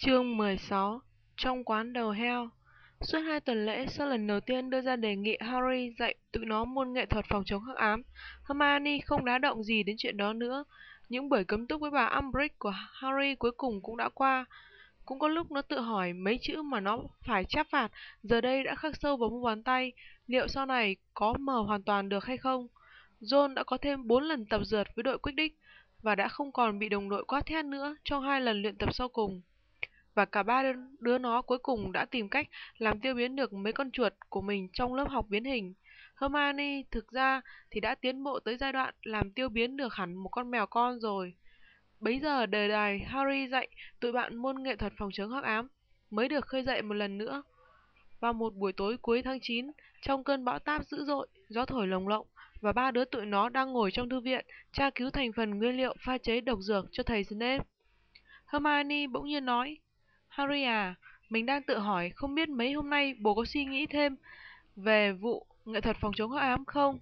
Chương 16 Trong quán đầu heo Suốt hai tuần lễ sau lần đầu tiên đưa ra đề nghị Harry dạy tụi nó môn nghệ thuật phòng chống hắc ám, Hermione không đá động gì đến chuyện đó nữa. Những buổi cấm túc với bà Umbridge của Harry cuối cùng cũng đã qua. Cũng có lúc nó tự hỏi mấy chữ mà nó phải chấp phạt, giờ đây đã khắc sâu vào mu bàn tay, liệu sau này có mờ hoàn toàn được hay không? John đã có thêm 4 lần tập dượt với đội Quidditch và đã không còn bị đồng đội quát thét nữa trong hai lần luyện tập sau cùng và cả ba đứa nó cuối cùng đã tìm cách làm tiêu biến được mấy con chuột của mình trong lớp học biến hình. Hermione thực ra thì đã tiến bộ tới giai đoạn làm tiêu biến được hẳn một con mèo con rồi. Bấy giờ đề đài Harry dạy tụi bạn môn nghệ thuật phòng chống hắc ám mới được khơi dậy một lần nữa. Vào một buổi tối cuối tháng 9, trong cơn bão táp dữ dội, gió thổi lồng lộng và ba đứa tụi nó đang ngồi trong thư viện tra cứu thành phần nguyên liệu pha chế độc dược cho thầy Snape. Hermione bỗng nhiên nói, Harry à, mình đang tự hỏi không biết mấy hôm nay bố có suy nghĩ thêm về vụ nghệ thuật phòng chống hắc ám không?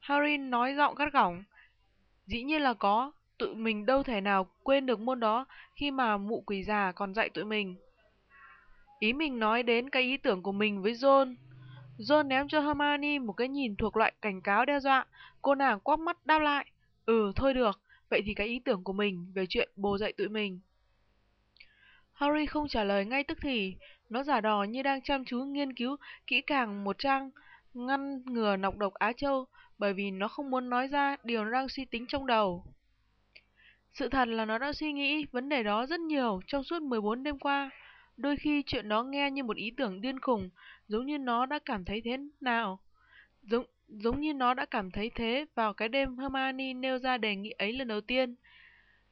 Harry nói giọng gắt gỏng. Dĩ nhiên là có, tụi mình đâu thể nào quên được môn đó khi mà mụ quỷ già còn dạy tụi mình. Ý mình nói đến cái ý tưởng của mình với John. John ném cho Hermione một cái nhìn thuộc loại cảnh cáo đe dọa. Cô nàng quắc mắt đáp lại. Ừ, thôi được. Vậy thì cái ý tưởng của mình về chuyện bố dạy tụi mình. Harry không trả lời ngay tức thì, nó giả đò như đang chăm chú nghiên cứu kỹ càng một trang ngăn ngừa nọc độc Á Châu, bởi vì nó không muốn nói ra điều nó đang suy tính trong đầu. Sự thật là nó đã suy nghĩ vấn đề đó rất nhiều trong suốt 14 đêm qua. Đôi khi chuyện đó nghe như một ý tưởng điên khùng, giống như nó đã cảm thấy thế nào. Giống, giống như nó đã cảm thấy thế vào cái đêm Hermione nêu ra đề nghị ấy lần đầu tiên.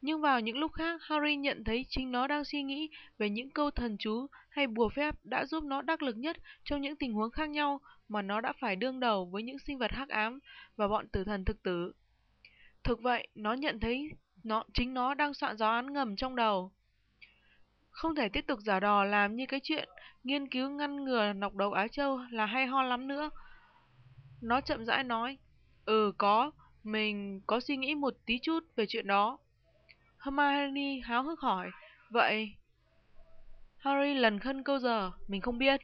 Nhưng vào những lúc khác, Harry nhận thấy chính nó đang suy nghĩ về những câu thần chú hay bùa phép đã giúp nó đắc lực nhất trong những tình huống khác nhau mà nó đã phải đương đầu với những sinh vật hắc ám và bọn tử thần thực tử. Thực vậy, nó nhận thấy nó chính nó đang soạn giáo án ngầm trong đầu. Không thể tiếp tục giả đò làm như cái chuyện nghiên cứu ngăn ngừa nọc đầu Á Châu là hay ho lắm nữa. Nó chậm rãi nói, ừ có, mình có suy nghĩ một tí chút về chuyện đó. Hermione háo hức hỏi, vậy... Harry lần khân câu giờ, mình không biết.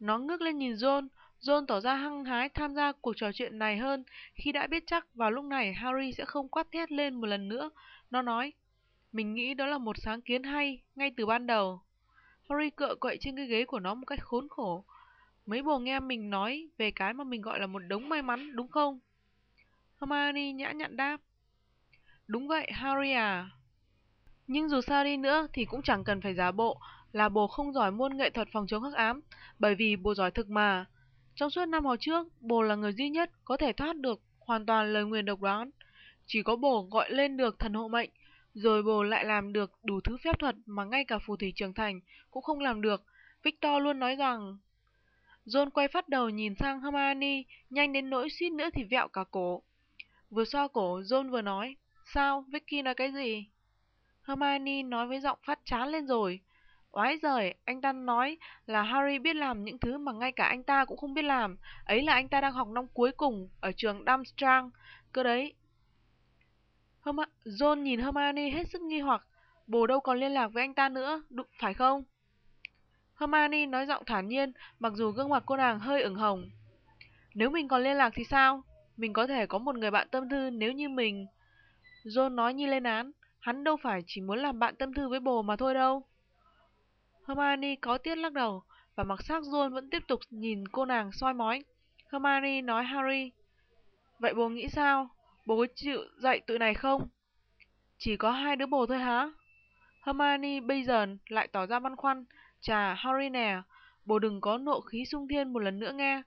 Nó ngước lên nhìn John, John tỏ ra hăng hái tham gia cuộc trò chuyện này hơn khi đã biết chắc vào lúc này Harry sẽ không quát thét lên một lần nữa. Nó nói, mình nghĩ đó là một sáng kiến hay ngay từ ban đầu. Harry cựa quậy trên cái ghế của nó một cách khốn khổ. Mấy bồ nghe mình nói về cái mà mình gọi là một đống may mắn, đúng không? Hermione nhã nhặn đáp. Đúng vậy, Harry à. Nhưng dù sao đi nữa thì cũng chẳng cần phải giả bộ là bồ không giỏi môn nghệ thuật phòng chống hắc ám, bởi vì bồ giỏi thực mà. Trong suốt năm học trước, bồ là người duy nhất có thể thoát được hoàn toàn lời nguyền độc đoán. Chỉ có bồ gọi lên được thần hộ mệnh, rồi bồ lại làm được đủ thứ phép thuật mà ngay cả phù thủy trưởng thành cũng không làm được. Victor luôn nói rằng... John quay phát đầu nhìn sang Hermione, nhanh đến nỗi suýt nữa thì vẹo cả cổ. Vừa xoa cổ, John vừa nói, Sao? Vicky nói cái gì? Hermione nói với giọng phát chán lên rồi. Oái giời, anh ta nói là Harry biết làm những thứ mà ngay cả anh ta cũng không biết làm. Ấy là anh ta đang học năm cuối cùng ở trường Darmstrang. Cơ đấy. Herm John nhìn Hermione hết sức nghi hoặc. Bồ đâu còn liên lạc với anh ta nữa, đúng, phải không? Hermione nói giọng thản nhiên, mặc dù gương mặt cô nàng hơi ửng hồng. Nếu mình còn liên lạc thì sao? Mình có thể có một người bạn tâm thư nếu như mình... John nói như lên án, hắn đâu phải chỉ muốn làm bạn tâm thư với bồ mà thôi đâu. Hermione có tiết lắc đầu, và mặc sắc John vẫn tiếp tục nhìn cô nàng soi mói. Hermione nói Harry, Vậy bố nghĩ sao? Bố chịu dạy tụi này không? Chỉ có hai đứa bồ thôi hả? Hermione bây giờ lại tỏ ra băn khoăn. Chà, Harry nè, bố đừng có nộ khí sung thiên một lần nữa nghe.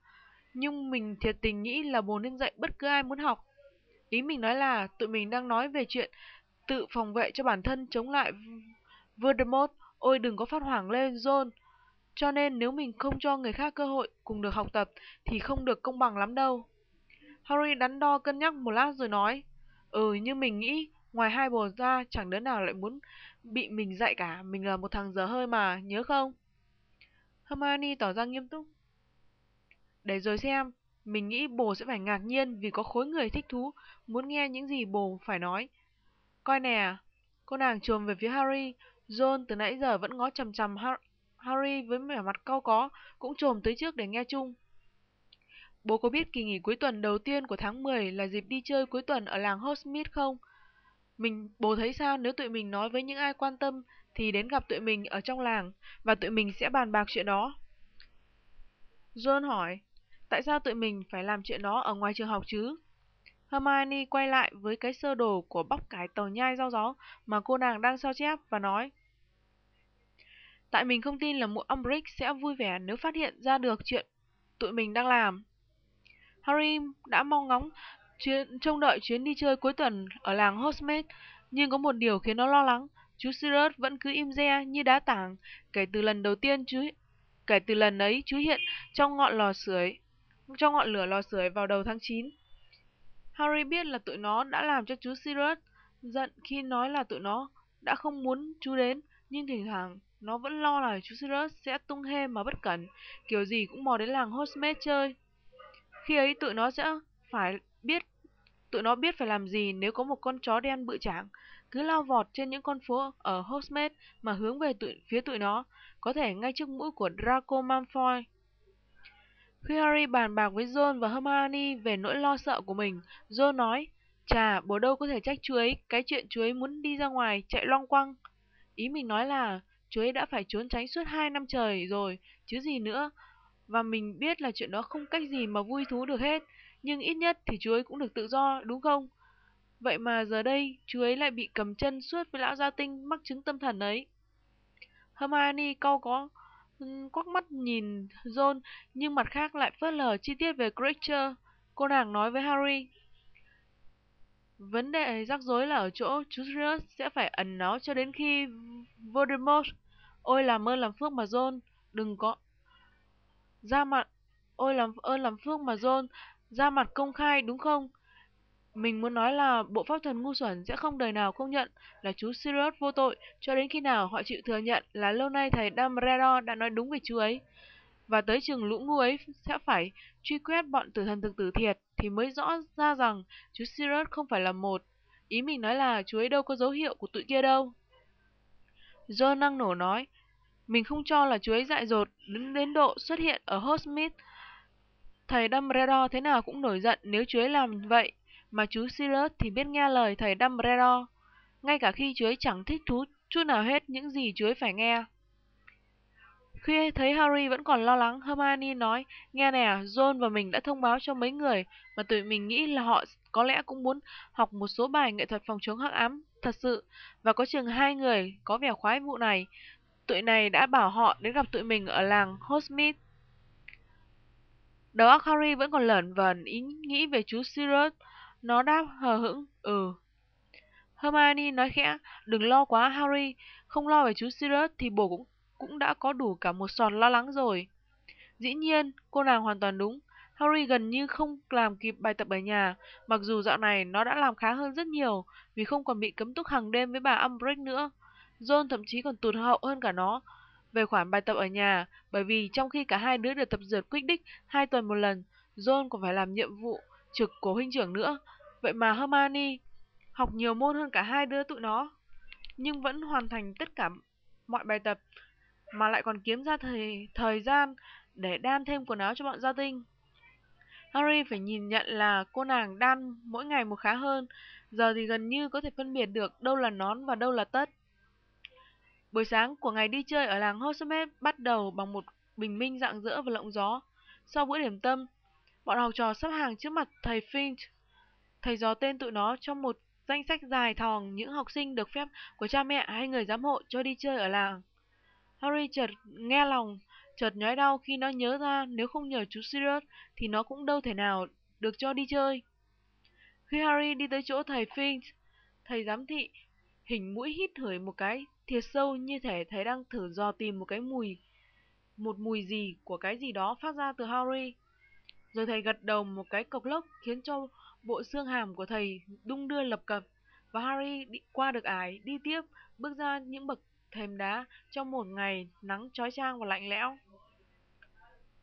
Nhưng mình thiệt tình nghĩ là bố nên dạy bất cứ ai muốn học. Ý mình nói là tụi mình đang nói về chuyện tự phòng vệ cho bản thân chống lại Voldemort. Ôi đừng có phát hoảng lên John. Cho nên nếu mình không cho người khác cơ hội cùng được học tập thì không được công bằng lắm đâu. Harry đắn đo cân nhắc một lát rồi nói. Ừ như mình nghĩ, ngoài hai bồ ra chẳng đứa nào lại muốn bị mình dạy cả. Mình là một thằng dở hơi mà, nhớ không? Hermione tỏ ra nghiêm túc. Để rồi xem, mình nghĩ bồ sẽ phải ngạc nhiên vì có khối người thích thú muốn nghe những gì bồ phải nói. Coi nè, Cô nàng trồm về phía Harry. John từ nãy giờ vẫn ngó chằm chằm Harry với vẻ mặt cau có, cũng trồm tới trước để nghe chung. Bố có biết kỳ nghỉ cuối tuần đầu tiên của tháng 10 là dịp đi chơi cuối tuần ở làng Hogsmeade không? Mình, bố thấy sao nếu tụi mình nói với những ai quan tâm thì đến gặp tụi mình ở trong làng và tụi mình sẽ bàn bạc chuyện đó. John hỏi, tại sao tụi mình phải làm chuyện đó ở ngoài trường học chứ? Hermione quay lại với cái sơ đồ của bóc cải tàu nhai rau gió mà cô nàng đang sao chép và nói. Tại mình không tin là mụ Umbridge sẽ vui vẻ nếu phát hiện ra được chuyện tụi mình đang làm. Harry đã mong ngóng chuyến, trông đợi chuyến đi chơi cuối tuần ở làng Hogsmeade, nhưng có một điều khiến nó lo lắng. Chú Sirius vẫn cứ im re như đá tảng kể từ lần đầu tiên chú kể từ lần ấy chú hiện trong ngọn lò sưởi cho ngọn lửa lò sưởi vào đầu tháng 9. Harry biết là tụi nó đã làm cho chú Sirius giận khi nói là tụi nó đã không muốn chú đến, nhưng thỉnh thoảng nó vẫn lo là chú Sirius sẽ tung hê mà bất cẩn, kiểu gì cũng mò đến làng Hogsmeade chơi. Khi ấy tụi nó sẽ phải biết tụi nó biết phải làm gì nếu có một con chó đen bự chảng cứ lao vọt trên những con phố ở Hogsmeade mà hướng về tụi, phía tụi nó, có thể ngay trước mũi của Draco Malfoy. Khi Harry bàn bạc với Ron và Hermione về nỗi lo sợ của mình, Ron nói, Chà, bố đâu có thể trách chú ấy, cái chuyện chú ấy muốn đi ra ngoài, chạy loang quăng. Ý mình nói là, chú ấy đã phải trốn tránh suốt hai năm trời rồi, chứ gì nữa. Và mình biết là chuyện đó không cách gì mà vui thú được hết, nhưng ít nhất thì chú ấy cũng được tự do, đúng không? Vậy mà giờ đây, chú ấy lại bị cầm chân suốt với lão gia tinh mắc chứng tâm thần ấy. Hermione cau có quắc mắt nhìn John, nhưng mặt khác lại phớt lờ chi tiết về Creature. Cô nàng nói với Harry. Vấn đề rắc rối là ở chỗ chú Sirius sẽ phải ẩn nó cho đến khi Voldemort. Ôi làm ơn làm phước mà John, đừng có ra mặt. Ôi làm ơn làm phước mà John, ra mặt công khai đúng không? Mình muốn nói là bộ pháp thần ngu xuẩn sẽ không đời nào công nhận là chú Sirius vô tội cho đến khi nào họ chịu thừa nhận là lâu nay thầy Dumbledore đã nói đúng về chú ấy. Và tới chừng lũ ngu ấy sẽ phải truy quét bọn tử thần thực tử thiệt thì mới rõ ra rằng chú Sirius không phải là một. Ý mình nói là chú ấy đâu có dấu hiệu của tụi kia đâu. John năng nổ nói, mình không cho là chú ấy dại dột đến, đến độ xuất hiện ở Hogsmeade. Thầy Dumbledore thế nào cũng nổi giận nếu chú ấy làm vậy mà chú Sirius thì biết nghe lời thầy Dumbledore, ngay cả khi chú ấy chẳng thích thú chút nào hết những gì chú ấy phải nghe. Khi thấy Harry vẫn còn lo lắng, Hermione nói, nghe nè, John và mình đã thông báo cho mấy người mà tụi mình nghĩ là họ có lẽ cũng muốn học một số bài nghệ thuật phòng chống hắc ám thật sự, và có chừng hai người có vẻ khoái vụ này. Tụi này đã bảo họ đến gặp tụi mình ở làng Hogsmeade. Đầu óc Harry vẫn còn lởn vởn ý nghĩ về chú Sirius, nó đáp hờ hững, ừ. Hermione nói khẽ, đừng lo quá Harry, không lo về chú Sirius thì bổ cũng cũng đã có đủ cả một sòn lo lắng rồi. Dĩ nhiên, cô nàng hoàn toàn đúng. Harry gần như không làm kịp bài tập ở nhà, mặc dù dạo này nó đã làm khá hơn rất nhiều vì không còn bị cấm túc hàng đêm với bà Umbridge nữa. John thậm chí còn tụt hậu hơn cả nó về khoản bài tập ở nhà, bởi vì trong khi cả hai đứa được tập dượt Quidditch hai tuần một lần, John còn phải làm nhiệm vụ trực của huynh trưởng nữa. Vậy mà Hermione học nhiều môn hơn cả hai đứa tụi nó, nhưng vẫn hoàn thành tất cả mọi bài tập, mà lại còn kiếm ra thời, thời gian để đan thêm quần áo cho bọn gia tinh. Harry phải nhìn nhận là cô nàng đan mỗi ngày một khá hơn, giờ thì gần như có thể phân biệt được đâu là nón và đâu là tất. Buổi sáng của ngày đi chơi ở làng Hogsmeade bắt đầu bằng một bình minh rạng rỡ và lộng gió. Sau bữa điểm tâm, bọn học trò sắp hàng trước mặt thầy Finch. Thầy dò tên tụi nó trong một danh sách dài thòng những học sinh được phép của cha mẹ hay người giám hộ cho đi chơi ở làng. Harry chợt nghe lòng, chợt nhói đau khi nó nhớ ra nếu không nhờ chú Sirius thì nó cũng đâu thể nào được cho đi chơi. Khi Harry đi tới chỗ thầy Finch, thầy giám thị hình mũi hít thổi một cái thiệt sâu như thể thầy đang thử dò tìm một cái mùi một mùi gì của cái gì đó phát ra từ Harry. Rồi thầy gật đầu một cái cộc lốc khiến cho bộ xương hàm của thầy đung đưa lập cập và Harry đi qua được ải đi tiếp bước ra những bậc thềm đá trong một ngày nắng chói chang và lạnh lẽo.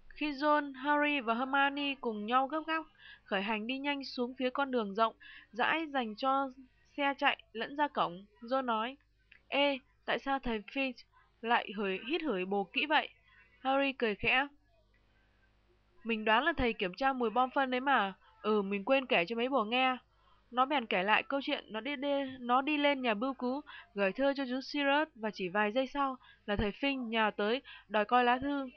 Khi John, Harry và Hermione cùng nhau gấp gáp khởi hành đi nhanh xuống phía con đường rộng, rãi dành cho xe chạy lẫn ra cổng. John nói, Ê, tại sao thầy Finch lại hửi, hít hửi bồ kỹ vậy? Harry cười khẽ. Mình đoán là thầy kiểm tra mùi bom phân đấy mà. Ừ, mình quên kể cho mấy bồ nghe. Nó bèn kể lại câu chuyện nó đi, đi nó đi lên nhà bưu cứu, gửi thơ cho chú Sirius và chỉ vài giây sau là thầy Finch nhào tới đòi coi lá thư.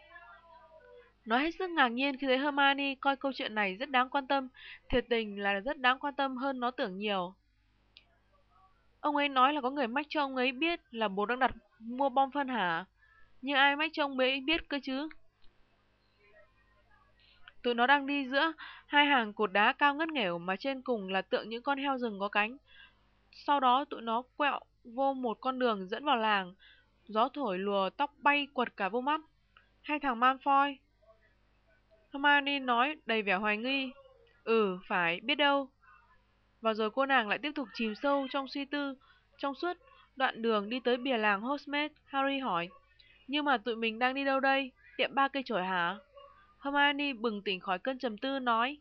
Nó hết sức ngạc nhiên khi thấy Hermione coi câu chuyện này rất đáng quan tâm, thiệt tình là rất đáng quan tâm hơn nó tưởng nhiều. Ông ấy nói là có người mách cho ông ấy biết là bố đang đặt mua bom phân hả? Nhưng ai mách cho ông ấy biết cơ chứ? Tụi nó đang đi giữa hai hàng cột đá cao ngất nghèo mà trên cùng là tượng những con heo rừng có cánh. Sau đó tụi nó quẹo vô một con đường dẫn vào làng. Gió thổi lùa tóc bay quật cả vô mắt. Hai thằng Malfoy. Hermione nói đầy vẻ hoài nghi. Ừ, phải, biết đâu. Và rồi cô nàng lại tiếp tục chìm sâu trong suy tư. Trong suốt đoạn đường đi tới bìa làng Hogsmeade, Harry hỏi. Nhưng mà tụi mình đang đi đâu đây? Tiệm ba cây chổi hả? Hermione bừng tỉnh khỏi cơn trầm tư nói.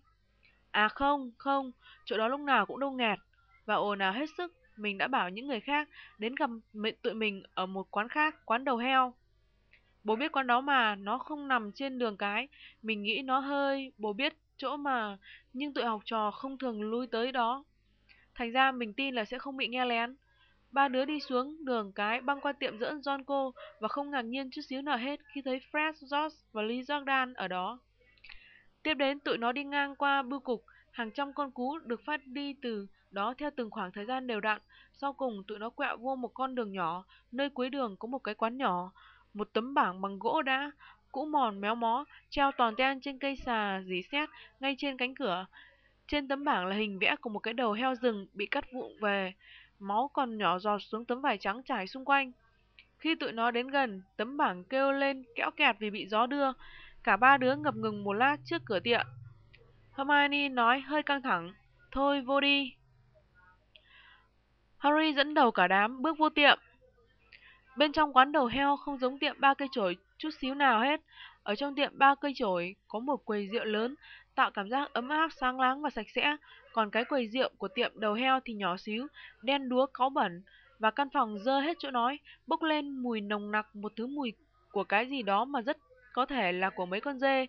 À không, không, chỗ đó lúc nào cũng đông nghẹt. Và ồn ào hết sức, mình đã bảo những người khác đến gặp tụi mình ở một quán khác, quán đầu heo. Bố biết quán đó mà, nó không nằm trên đường cái. Mình nghĩ nó hơi, bố biết chỗ mà, nhưng tụi học trò không thường lui tới đó. Thành ra mình tin là sẽ không bị nghe lén. Ba đứa đi xuống đường cái băng qua tiệm dẫn John cô và không ngạc nhiên chút xíu nào hết khi thấy Fred, George và Lee Jordan ở đó. Tiếp đến tụi nó đi ngang qua bưu cục, hàng trăm con cú được phát đi từ đó theo từng khoảng thời gian đều đặn. Sau cùng tụi nó quẹo vô một con đường nhỏ, nơi cuối đường có một cái quán nhỏ. Một tấm bảng bằng gỗ đã, cũ mòn méo mó, treo toàn ten trên cây xà dí xét ngay trên cánh cửa. Trên tấm bảng là hình vẽ của một cái đầu heo rừng bị cắt vụn về, máu còn nhỏ giọt xuống tấm vải trắng trải xung quanh. Khi tụi nó đến gần, tấm bảng kêu lên kẽo kẹt vì bị gió đưa. Cả ba đứa ngập ngừng một lát trước cửa tiệm. Hermione nói hơi căng thẳng. Thôi vô đi. Harry dẫn đầu cả đám bước vô tiệm. Bên trong quán đầu heo không giống tiệm ba cây chổi chút xíu nào hết. Ở trong tiệm ba cây chổi có một quầy rượu lớn tạo cảm giác ấm áp, sáng láng và sạch sẽ. Còn cái quầy rượu của tiệm đầu heo thì nhỏ xíu, đen đúa cáu bẩn và căn phòng dơ hết chỗ nói, bốc lên mùi nồng nặc một thứ mùi của cái gì đó mà rất có thể là của mấy con dê.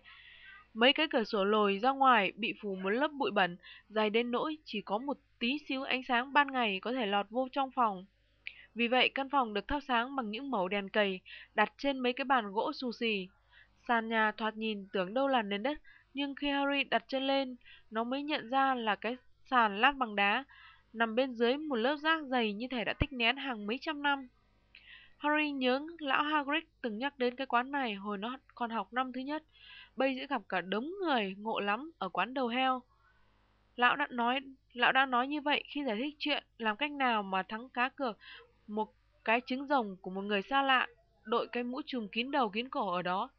Mấy cái cửa sổ lồi ra ngoài bị phủ một lớp bụi bẩn, dày đến nỗi chỉ có một tí xíu ánh sáng ban ngày có thể lọt vô trong phòng. Vì vậy căn phòng được thắp sáng bằng những mẩu đèn cầy đặt trên mấy cái bàn gỗ xù xì. Sàn nhà thoạt nhìn tưởng đâu là nền đất, nhưng khi Harry đặt chân lên, nó mới nhận ra là cái sàn lát bằng đá, nằm bên dưới một lớp rác dày như thể đã tích nén hàng mấy trăm năm. Harry nhớ lão Hagrid từng nhắc đến cái quán này hồi nó còn học năm thứ nhất. Bây sẽ gặp cả đống người ngộ lắm ở quán đầu heo. Lão đã nói lão đã nói như vậy khi giải thích chuyện làm cách nào mà thắng cá cược một cái trứng rồng của một người xa lạ đội cái mũ trùm kín đầu kín cổ ở đó.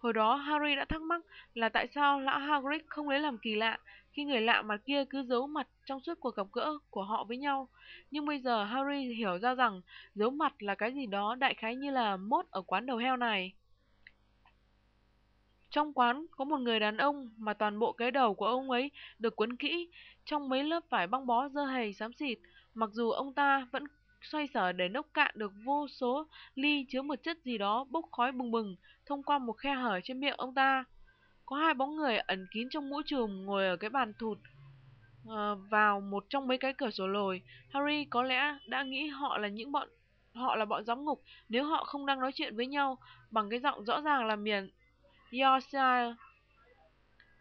Hồi đó Harry đã thắc mắc là tại sao lão Hagrid không lấy làm kỳ lạ khi người lạ mặt kia cứ giấu mặt trong suốt cuộc gặp gỡ của họ với nhau. Nhưng bây giờ Harry hiểu ra rằng giấu mặt là cái gì đó đại khái như là mốt ở quán đầu heo này. Trong quán có một người đàn ông mà toàn bộ cái đầu của ông ấy được quấn kỹ trong mấy lớp vải băng bó dơ hầy xám xịt, mặc dù ông ta vẫn xoay sở để nốc cạn được vô số ly chứa một chất gì đó bốc khói bừng bừng thông qua một khe hở trên miệng ông ta. Có hai bóng người ẩn kín trong mũ trùm ngồi ở cái bàn thụt uh, vào một trong mấy cái cửa sổ lồi. Harry có lẽ đã nghĩ họ là những bọn họ là bọn giám ngục nếu họ không đang nói chuyện với nhau bằng cái giọng rõ ràng là miền Yorkshire.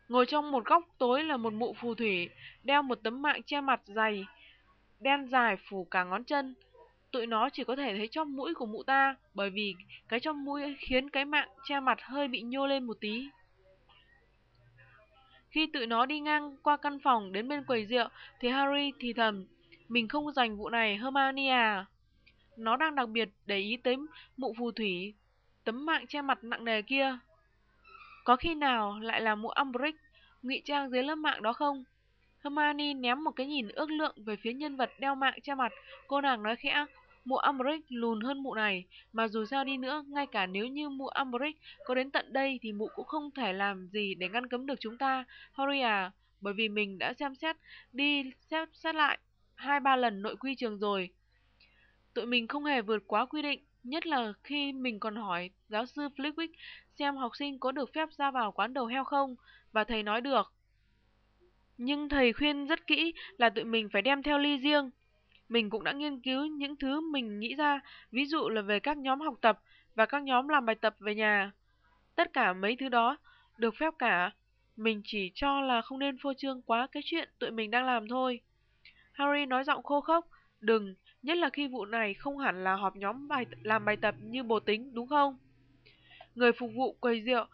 Ngồi trong một góc tối là một mụ phù thủy, đeo một tấm mạng che mặt dày, đen dài phủ cả ngón chân tụi nó chỉ có thể thấy trong mũi của mụ ta, bởi vì cái trong mũi khiến cái mạng che mặt hơi bị nhô lên một tí. Khi tụi nó đi ngang qua căn phòng đến bên quầy rượu, thì Harry thì thầm, mình không dành vụ này Hermione à. Nó đang đặc biệt để ý tới mụ phù thủy, tấm mạng che mặt nặng nề kia. Có khi nào lại là mụ Umbridge ngụy trang dưới lớp mạng đó không? Hermione ném một cái nhìn ước lượng về phía nhân vật đeo mạng che mặt, cô nàng nói khẽ, mụ Umbridge lùn hơn mụ này, mà dù sao đi nữa, ngay cả nếu như mụ Umbridge có đến tận đây thì mụ cũng không thể làm gì để ngăn cấm được chúng ta, Harry à, bởi vì mình đã xem xét, đi xem xét lại. hai ba lần nội quy trường rồi. Tụi mình không hề vượt quá quy định, nhất là khi mình còn hỏi giáo sư Flitwick xem học sinh có được phép ra vào quán đầu heo không, và thầy nói được. Nhưng thầy khuyên rất kỹ là tụi mình phải đem theo ly riêng. Mình cũng đã nghiên cứu những thứ mình nghĩ ra, ví dụ là về các nhóm học tập và các nhóm làm bài tập về nhà. Tất cả mấy thứ đó được phép cả. Mình chỉ cho là không nên phô trương quá cái chuyện tụi mình đang làm thôi. Harry nói giọng khô khốc. Đừng, nhất là khi vụ này không hẳn là họp nhóm bài làm bài tập như bồ tính, đúng không? Người phục vụ quầy rượu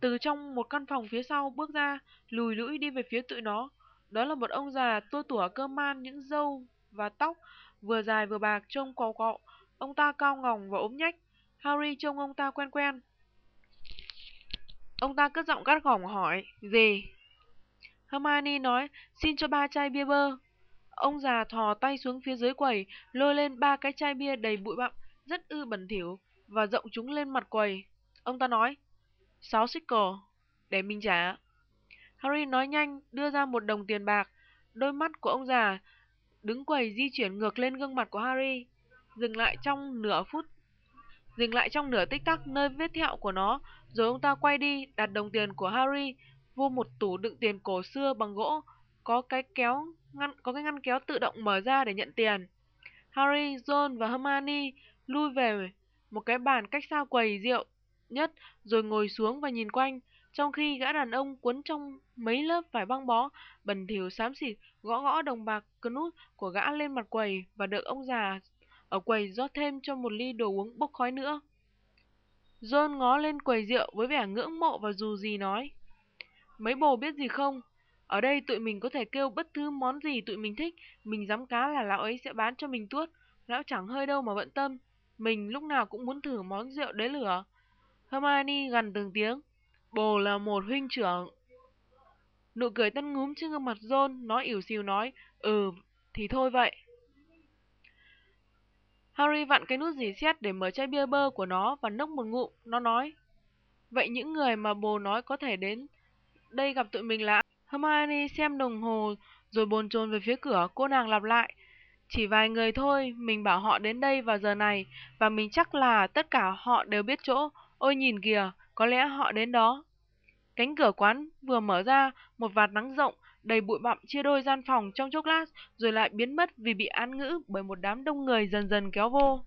từ trong một căn phòng phía sau bước ra, lùi lũi đi về phía tụi nó. Đó là một ông già tua tủa cơ man những dâu và tóc, vừa dài vừa bạc trông cò cọ. Ông ta cao ngỏng và ốm nhách. Harry trông ông ta quen quen. Ông ta cất giọng gắt gỏng hỏi, gì? Hermione nói, xin cho ba chai bia bơ. Ông già thò tay xuống phía dưới quầy, lôi lên ba cái chai bia đầy bụi bặm, rất ư bẩn thỉu, và rộng chúng lên mặt quầy. Ông ta nói, sáu sickle, để mình trả. Harry nói nhanh, đưa ra một đồng tiền bạc. Đôi mắt của ông già đứng quầy di chuyển ngược lên gương mặt của Harry, dừng lại trong nửa phút, dừng lại trong nửa tích tắc nơi vết thẹo của nó, rồi ông ta quay đi, đặt đồng tiền của Harry vô một tủ đựng tiền cổ xưa bằng gỗ, có cái kéo ngăn có cái ngăn kéo tự động mở ra để nhận tiền. Harry, Ron và Hermione lui về một cái bàn cách xa quầy rượu nhất, rồi ngồi xuống và nhìn quanh, trong khi gã đàn ông cuốn trong mấy lớp vải băng bó, bẩn thỉu xám xịt, gõ gõ đồng bạc nút của gã lên mặt quầy và đợi ông già ở quầy rót thêm cho một ly đồ uống bốc khói nữa. John ngó lên quầy rượu với vẻ ngưỡng mộ và dù gì nói. Mấy bồ biết gì không? Ở đây tụi mình có thể kêu bất cứ món gì tụi mình thích, mình dám cá là lão ấy sẽ bán cho mình tuốt. Lão chẳng hơi đâu mà bận tâm, mình lúc nào cũng muốn thử món rượu đế lửa. Hermione gần từng tiếng, bồ là một huynh trưởng. Nụ cười tân ngúm trên gương mặt John, nó ỉu xìu nói, ừ, thì thôi vậy. Harry vặn cái nút dì xét để mở chai bia bơ của nó và nốc một ngụm, nó nói. Vậy những người mà bồ nói có thể đến đây gặp tụi mình là... Hermione xem đồng hồ rồi bồn chồn về phía cửa, cô nàng lặp lại. Chỉ vài người thôi, mình bảo họ đến đây vào giờ này, và mình chắc là tất cả họ đều biết chỗ. Ôi nhìn kìa, có lẽ họ đến đó. Cánh cửa quán vừa mở ra, một vạt nắng rộng, đầy bụi bặm chia đôi gian phòng trong chốc lát, rồi lại biến mất vì bị án ngữ bởi một đám đông người dần dần kéo vô.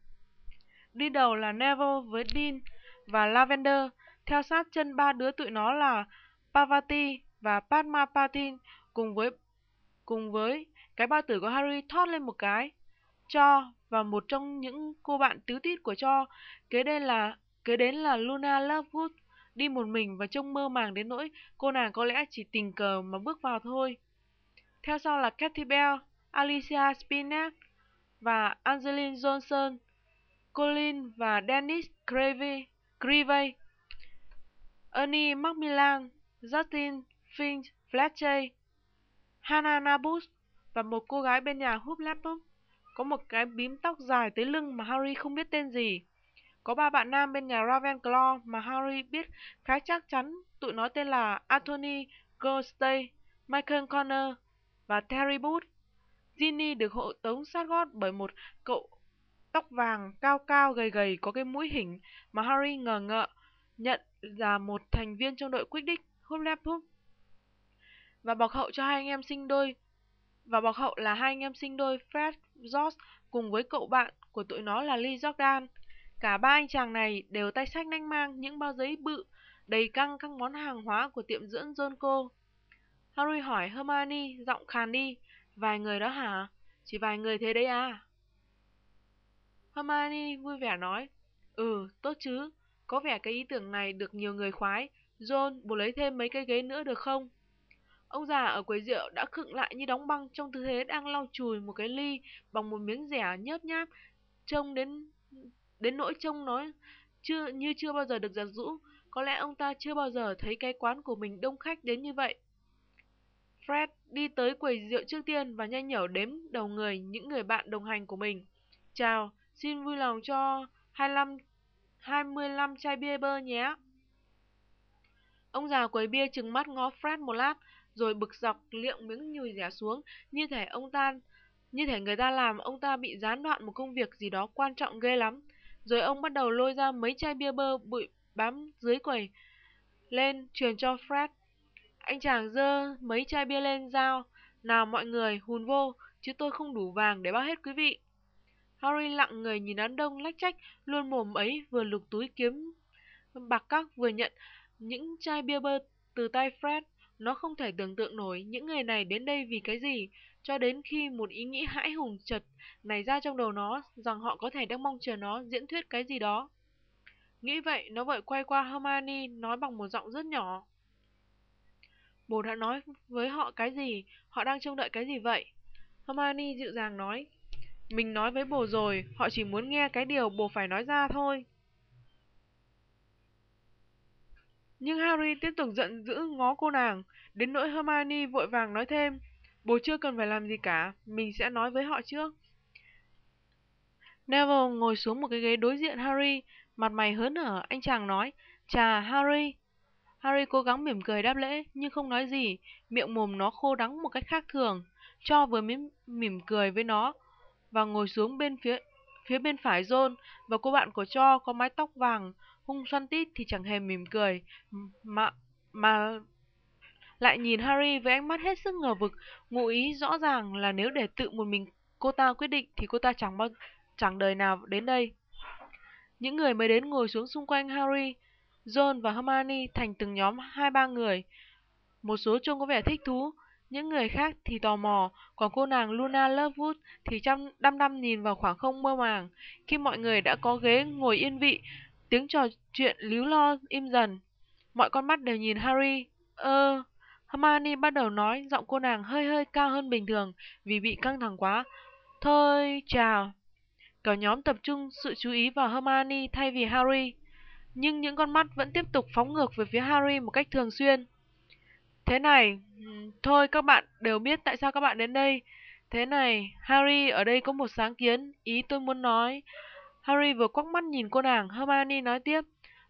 Đi đầu là Neville với Dean và Lavender, theo sát chân ba đứa tụi nó là Pavati và Padma Patin cùng với cùng với cái bao tử của Harry thoát lên một cái. Cho và một trong những cô bạn tứ tít của Cho, kế đến là kế đến là Luna Lovegood, đi một mình và trông mơ màng đến nỗi cô nàng có lẽ chỉ tình cờ mà bước vào thôi. Theo sau là Kathy Bell, Alicia Spinett và Angeline Johnson, Colin và Dennis Crevey, Crevey, Ernie Macmillan, Justin Finch, Fletcher, Hannah Nabus và một cô gái bên nhà húp Laptop. Có một cái bím tóc dài tới lưng mà Harry không biết tên gì. Có ba bạn nam bên nhà Ravenclaw mà Harry biết khá chắc chắn tụi nó tên là Anthony Goldstay, Michael Connor và Terry Booth. Ginny được hộ tống sát gót bởi một cậu tóc vàng cao cao gầy gầy có cái mũi hình mà Harry ngờ ngợ nhận là một thành viên trong đội Quidditch Hufflepuff và bọc hậu cho hai anh em sinh đôi và bọc hậu là hai anh em sinh đôi Fred George cùng với cậu bạn của tụi nó là Lee Jordan. Cả ba anh chàng này đều tay sách nanh mang những bao giấy bự đầy căng các món hàng hóa của tiệm dưỡng John cô. Harry hỏi Hermione giọng khàn đi, vài người đó hả? Chỉ vài người thế đấy à? Hermione vui vẻ nói, ừ, tốt chứ, có vẻ cái ý tưởng này được nhiều người khoái. John, bố lấy thêm mấy cái ghế nữa được không? Ông già ở quầy rượu đã khựng lại như đóng băng trong tư thế đang lau chùi một cái ly bằng một miếng rẻ nhớp nháp, trông đến đến nỗi trông nó chưa như chưa bao giờ được giặt rũ. Có lẽ ông ta chưa bao giờ thấy cái quán của mình đông khách đến như vậy. Fred đi tới quầy rượu trước tiên và nhanh nhở đếm đầu người những người bạn đồng hành của mình. Chào, xin vui lòng cho 25 25 chai bia bơ nhé. Ông già quầy bia trừng mắt ngó Fred một lát, rồi bực dọc liệng miếng nhùi rẻ xuống, như thể ông ta Như thể người ta làm ông ta bị gián đoạn một công việc gì đó quan trọng ghê lắm. Rồi ông bắt đầu lôi ra mấy chai bia bơ bụi bám dưới quầy lên truyền cho Fred. Anh chàng dơ mấy chai bia lên giao. Nào mọi người, hùn vô, chứ tôi không đủ vàng để bao hết quý vị. Harry lặng người nhìn đám đông lách trách, luôn mồm ấy vừa lục túi kiếm bạc các vừa nhận những chai bia bơ từ tay Fred. Nó không thể tưởng tượng nổi những người này đến đây vì cái gì, cho đến khi một ý nghĩ hãi hùng chợt nảy ra trong đầu nó rằng họ có thể đang mong chờ nó diễn thuyết cái gì đó. Nghĩ vậy, nó vội quay qua Hermione nói bằng một giọng rất nhỏ. Bố đã nói với họ cái gì, họ đang trông đợi cái gì vậy? Hermione dịu dàng nói. Mình nói với bố rồi, họ chỉ muốn nghe cái điều bố phải nói ra thôi. Nhưng Harry tiếp tục giận dữ ngó cô nàng, đến nỗi Hermione vội vàng nói thêm. Bố chưa cần phải làm gì cả, mình sẽ nói với họ trước. Neville ngồi xuống một cái ghế đối diện Harry, mặt mày hớn hở, anh chàng nói, Chà, Harry. Harry cố gắng mỉm cười đáp lễ, nhưng không nói gì, miệng mồm nó khô đắng một cách khác thường. Cho vừa mỉm, mỉm cười với nó, và ngồi xuống bên phía phía bên phải John, và cô bạn của Cho có mái tóc vàng, hung xoăn tít thì chẳng hề mỉm cười, mà, mà lại nhìn Harry với ánh mắt hết sức ngờ vực, ngụ ý rõ ràng là nếu để tự một mình cô ta quyết định thì cô ta chẳng bao chẳng đời nào đến đây. Những người mới đến ngồi xuống xung quanh Harry, John và Hermione thành từng nhóm hai ba người. Một số trông có vẻ thích thú, những người khác thì tò mò, còn cô nàng Luna Lovegood thì chăm đăm đăm nhìn vào khoảng không mơ màng. Khi mọi người đã có ghế ngồi yên vị, tiếng trò chuyện líu lo im dần. Mọi con mắt đều nhìn Harry. Ơ, Hermione bắt đầu nói, giọng cô nàng hơi hơi cao hơn bình thường vì bị căng thẳng quá. Thôi, chào. Cả nhóm tập trung sự chú ý vào Hermione thay vì Harry. Nhưng những con mắt vẫn tiếp tục phóng ngược về phía Harry một cách thường xuyên. Thế này, thôi các bạn đều biết tại sao các bạn đến đây. Thế này, Harry ở đây có một sáng kiến, ý tôi muốn nói. Harry vừa quắc mắt nhìn cô nàng, Hermione nói tiếp.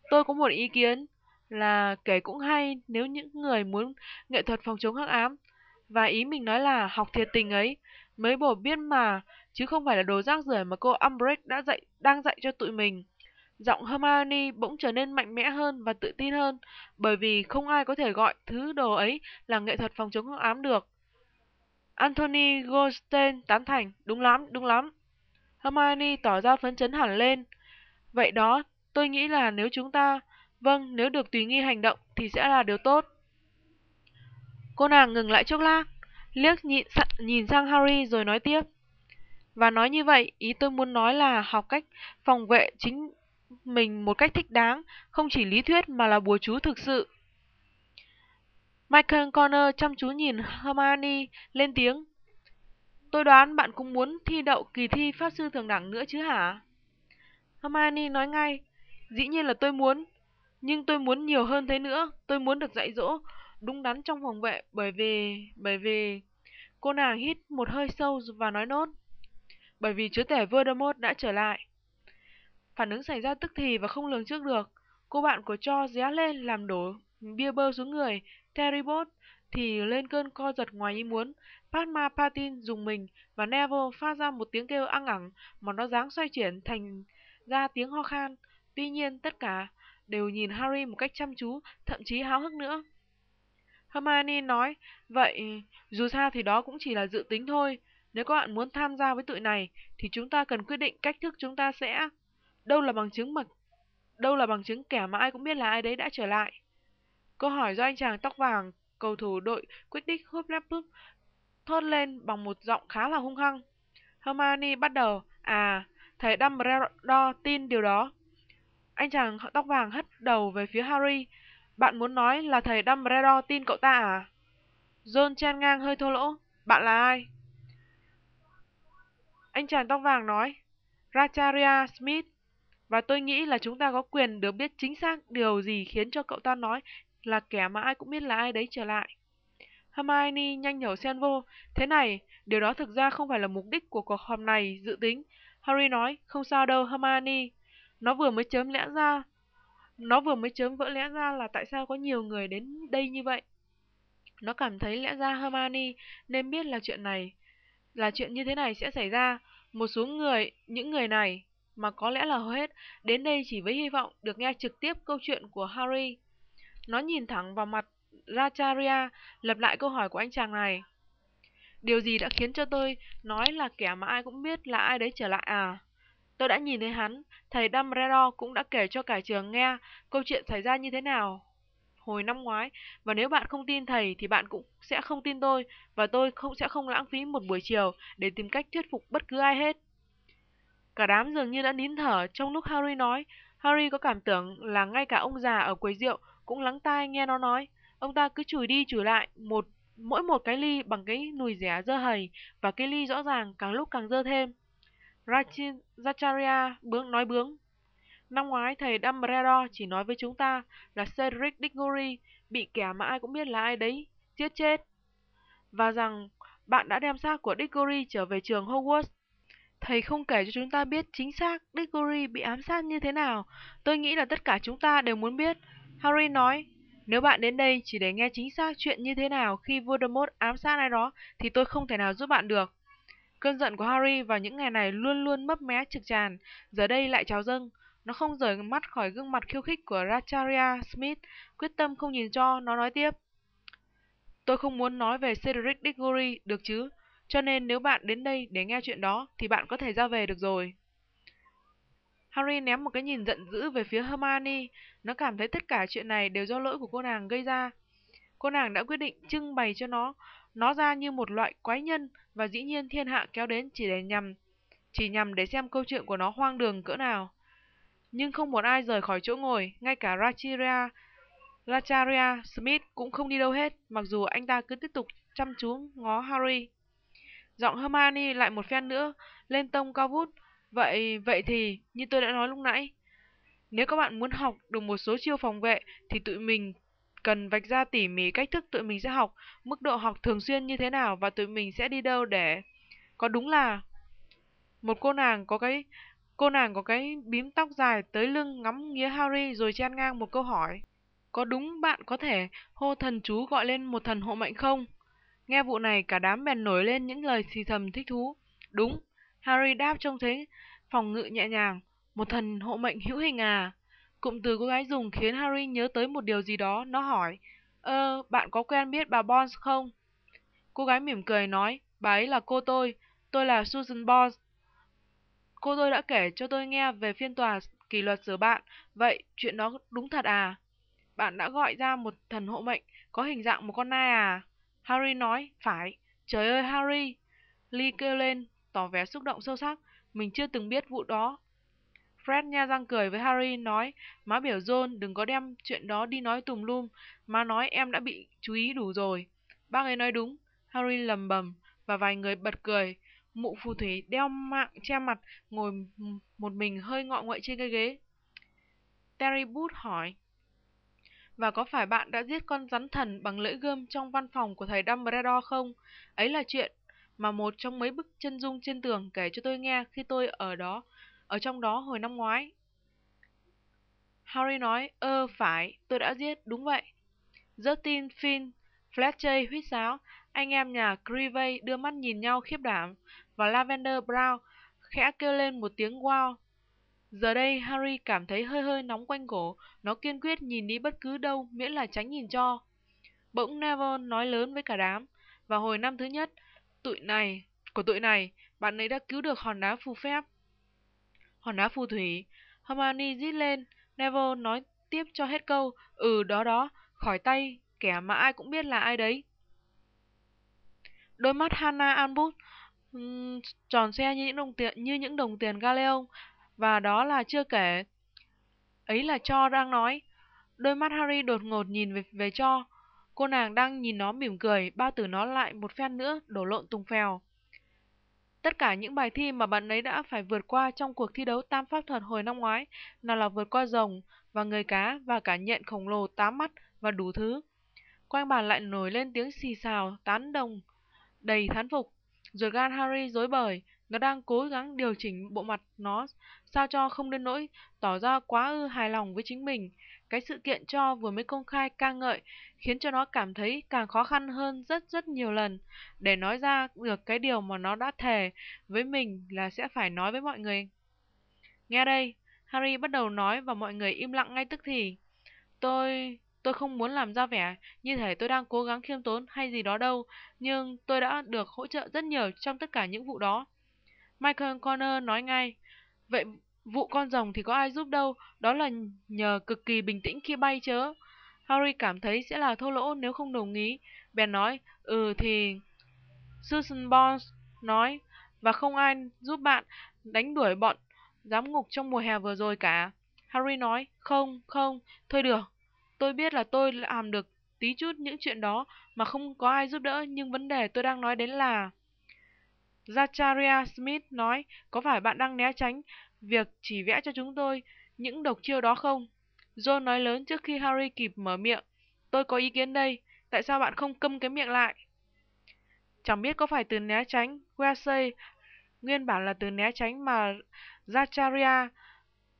Tôi có một ý kiến là kể cũng hay nếu những người muốn nghệ thuật phòng chống hắc ám. Và ý mình nói là học thiệt tình ấy, mấy bổ biết mà, chứ không phải là đồ rác rưởi mà cô Umbridge đã dạy đang dạy cho tụi mình. Giọng Hermione bỗng trở nên mạnh mẽ hơn và tự tin hơn, bởi vì không ai có thể gọi thứ đồ ấy là nghệ thuật phòng chống hắc ám được. Anthony Goldstein tán thành, đúng lắm, đúng lắm. Hermione tỏ ra phấn chấn hẳn lên. Vậy đó, tôi nghĩ là nếu chúng ta, vâng, nếu được tùy nghi hành động thì sẽ là điều tốt. Cô nàng ngừng lại chốc lát, liếc nhìn, nhìn sang Harry rồi nói tiếp. Và nói như vậy, ý tôi muốn nói là học cách phòng vệ chính mình một cách thích đáng, không chỉ lý thuyết mà là bùa chú thực sự. Michael Connor chăm chú nhìn Hermione lên tiếng. Tôi đoán bạn cũng muốn thi đậu kỳ thi pháp sư thường đẳng nữa chứ hả? Hermione nói ngay, dĩ nhiên là tôi muốn, nhưng tôi muốn nhiều hơn thế nữa, tôi muốn được dạy dỗ đúng đắn trong phòng vệ bởi vì bởi vì cô nàng hít một hơi sâu và nói nốt. Bởi vì chúa tể Voldemort đã trở lại. Phản ứng xảy ra tức thì và không lường trước được. Cô bạn của Cho ré lên làm đổ bia bơ xuống người. Terry Bot thì lên cơn co giật ngoài ý muốn. Padma Patin dùng mình và Neville phát ra một tiếng kêu ăn ẳng mà nó dáng xoay chuyển thành ra tiếng ho khan. Tuy nhiên tất cả đều nhìn Harry một cách chăm chú, thậm chí háo hức nữa. Hermione nói, vậy dù sao thì đó cũng chỉ là dự tính thôi. Nếu các bạn muốn tham gia với tụi này, thì chúng ta cần quyết định cách thức chúng ta sẽ... Đâu là bằng chứng mà... Đâu là bằng chứng kẻ mà ai cũng biết là ai đấy đã trở lại? Câu hỏi do anh chàng tóc vàng, cầu thủ đội quyết định húp lép búp, thốt lên bằng một giọng khá là hung hăng. Hermione bắt đầu, à, thầy Dumbledore tin điều đó. Anh chàng tóc vàng hất đầu về phía Harry. Bạn muốn nói là thầy Dumbledore tin cậu ta à? John chen ngang hơi thô lỗ. Bạn là ai? Anh chàng tóc vàng nói, Racharia Smith, và tôi nghĩ là chúng ta có quyền được biết chính xác điều gì khiến cho cậu ta nói là kẻ mà ai cũng biết là ai đấy trở lại. Hermione nhanh nhẩu xen vô, thế này, điều đó thực ra không phải là mục đích của cuộc họp này dự tính. Harry nói, không sao đâu Hermione, nó vừa mới chớm lẽ ra, nó vừa mới chớm vỡ lẽ ra là tại sao có nhiều người đến đây như vậy. Nó cảm thấy lẽ ra Hermione nên biết là chuyện này, là chuyện như thế này sẽ xảy ra. Một số người, những người này, mà có lẽ là hầu hết, đến đây chỉ với hy vọng được nghe trực tiếp câu chuyện của Harry. Nó nhìn thẳng vào mặt Racharia, lặp lại câu hỏi của anh chàng này. Điều gì đã khiến cho tôi nói là kẻ mà ai cũng biết là ai đấy trở lại à? Tôi đã nhìn thấy hắn, thầy Dumbledore cũng đã kể cho cả trường nghe câu chuyện xảy ra như thế nào hồi năm ngoái và nếu bạn không tin thầy thì bạn cũng sẽ không tin tôi và tôi không sẽ không lãng phí một buổi chiều để tìm cách thuyết phục bất cứ ai hết. Cả đám dường như đã nín thở trong lúc Harry nói. Harry có cảm tưởng là ngay cả ông già ở quầy rượu cũng lắng tai nghe nó nói. Ông ta cứ chửi đi chửi lại một mỗi một cái ly bằng cái nùi rẻ dơ hầy và cái ly rõ ràng càng lúc càng dơ thêm. Racharia bướng nói bướng. Năm ngoái thầy Dumbledore chỉ nói với chúng ta là Cedric Diggory bị kẻ mà ai cũng biết là ai đấy giết chết và rằng bạn đã đem xác của Diggory trở về trường Hogwarts. Thầy không kể cho chúng ta biết chính xác Diggory bị ám sát như thế nào. Tôi nghĩ là tất cả chúng ta đều muốn biết. Harry nói, nếu bạn đến đây chỉ để nghe chính xác chuyện như thế nào khi Voldemort ám sát ai đó thì tôi không thể nào giúp bạn được. Cơn giận của Harry vào những ngày này luôn luôn mấp mé trực tràn, giờ đây lại trào dâng. Nó không rời mắt khỏi gương mặt khiêu khích của Racharia Smith, quyết tâm không nhìn cho, nó nói tiếp. Tôi không muốn nói về Cedric Diggory, được chứ? Cho nên nếu bạn đến đây để nghe chuyện đó, thì bạn có thể ra về được rồi. Harry ném một cái nhìn giận dữ về phía Hermione. Nó cảm thấy tất cả chuyện này đều do lỗi của cô nàng gây ra. Cô nàng đã quyết định trưng bày cho nó, nó ra như một loại quái nhân và dĩ nhiên thiên hạ kéo đến chỉ để nhằm, chỉ nhằm để xem câu chuyện của nó hoang đường cỡ nào nhưng không một ai rời khỏi chỗ ngồi, ngay cả Rachiria, Racharia Smith cũng không đi đâu hết, mặc dù anh ta cứ tiếp tục chăm chú ngó Harry. Giọng Hermione lại một phen nữa, lên tông cao vút. Vậy, vậy thì, như tôi đã nói lúc nãy, nếu các bạn muốn học được một số chiêu phòng vệ, thì tụi mình cần vạch ra tỉ mỉ cách thức tụi mình sẽ học, mức độ học thường xuyên như thế nào và tụi mình sẽ đi đâu để... Có đúng là một cô nàng có cái Cô nàng có cái bím tóc dài tới lưng ngắm nghía Harry rồi chen ngang một câu hỏi. Có đúng bạn có thể hô thần chú gọi lên một thần hộ mệnh không? Nghe vụ này cả đám bèn nổi lên những lời thì thầm thích thú. Đúng, Harry đáp trông thấy phòng ngự nhẹ nhàng. Một thần hộ mệnh hữu hình à? Cụm từ cô gái dùng khiến Harry nhớ tới một điều gì đó. Nó hỏi, Ơ, bạn có quen biết bà Bones không? Cô gái mỉm cười nói, bà ấy là cô tôi. Tôi là Susan Bones. Cô tôi đã kể cho tôi nghe về phiên tòa kỷ luật giữa bạn. Vậy, chuyện đó đúng thật à? Bạn đã gọi ra một thần hộ mệnh có hình dạng một con nai à? Harry nói, phải. Trời ơi Harry! Lee kêu lên, tỏ vẻ xúc động sâu sắc. Mình chưa từng biết vụ đó. Fred nha răng cười với Harry, nói, má biểu John đừng có đem chuyện đó đi nói tùm lum. Má nói em đã bị chú ý đủ rồi. Bác ấy nói đúng. Harry lầm bầm, và vài người bật cười. Mụ phù thủy đeo mạng che mặt, ngồi một mình hơi ngọ nguậy trên cái ghế. Terry Booth hỏi. Và có phải bạn đã giết con rắn thần bằng lưỡi gươm trong văn phòng của thầy Dumbledore không? Ấy là chuyện mà một trong mấy bức chân dung trên tường kể cho tôi nghe khi tôi ở đó, ở trong đó hồi năm ngoái. Harry nói, ơ phải, tôi đã giết, đúng vậy. Justin Finn, Fletcher huýt sáo, anh em nhà Creevey đưa mắt nhìn nhau khiếp đảm và Lavender Brown khẽ kêu lên một tiếng wow. Giờ đây Harry cảm thấy hơi hơi nóng quanh cổ, nó kiên quyết nhìn đi bất cứ đâu miễn là tránh nhìn cho. Bỗng Neville nói lớn với cả đám, và hồi năm thứ nhất, tụi này, của tụi này, bạn ấy đã cứu được hòn đá phù phép. Hòn đá phù thủy, Hermione rít lên, Neville nói tiếp cho hết câu, ừ đó đó, khỏi tay, kẻ mà ai cũng biết là ai đấy. Đôi mắt Hannah Albus um, tròn xe như những đồng tiền như những đồng tiền Galeon và đó là chưa kể. Ấy là Cho đang nói. Đôi mắt Harry đột ngột nhìn về, về Cho. Cô nàng đang nhìn nó mỉm cười, bao tử nó lại một phen nữa, đổ lộn tung phèo. Tất cả những bài thi mà bạn ấy đã phải vượt qua trong cuộc thi đấu tam pháp thuật hồi năm ngoái, nào là vượt qua rồng và người cá và cả nhện khổng lồ tám mắt và đủ thứ. Quanh bàn lại nổi lên tiếng xì xào, tán đồng, đầy thán phục. Ruột gan Harry dối bời, nó đang cố gắng điều chỉnh bộ mặt nó sao cho không đến nỗi tỏ ra quá ư hài lòng với chính mình cái sự kiện cho vừa mới công khai ca ngợi khiến cho nó cảm thấy càng khó khăn hơn rất rất nhiều lần để nói ra được cái điều mà nó đã thề với mình là sẽ phải nói với mọi người. Nghe đây, Harry bắt đầu nói và mọi người im lặng ngay tức thì. Tôi... tôi không muốn làm ra vẻ như thể tôi đang cố gắng khiêm tốn hay gì đó đâu, nhưng tôi đã được hỗ trợ rất nhiều trong tất cả những vụ đó. Michael Connor nói ngay, vậy vụ con rồng thì có ai giúp đâu, đó là nhờ cực kỳ bình tĩnh khi bay chớ. Harry cảm thấy sẽ là thô lỗ nếu không đồng ý, bèn nói, ừ thì... Susan Bones nói, và không ai giúp bạn đánh đuổi bọn giám ngục trong mùa hè vừa rồi cả. Harry nói, không, không, thôi được. Tôi biết là tôi làm được tí chút những chuyện đó mà không có ai giúp đỡ, nhưng vấn đề tôi đang nói đến là... Zachariah Smith nói, có phải bạn đang né tránh việc chỉ vẽ cho chúng tôi những độc chiêu đó không? John nói lớn trước khi Harry kịp mở miệng. Tôi có ý kiến đây, tại sao bạn không câm cái miệng lại? Chẳng biết có phải từ né tránh, Wesley nguyên bản là từ né tránh mà Zacharia